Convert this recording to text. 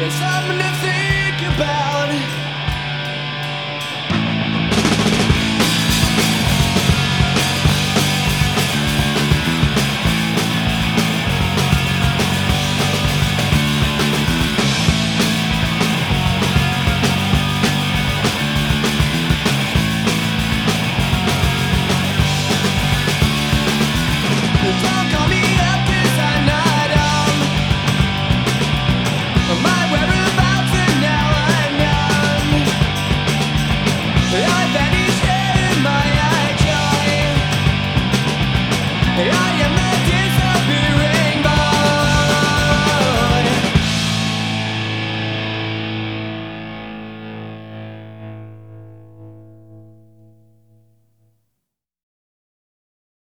There's something to think about. the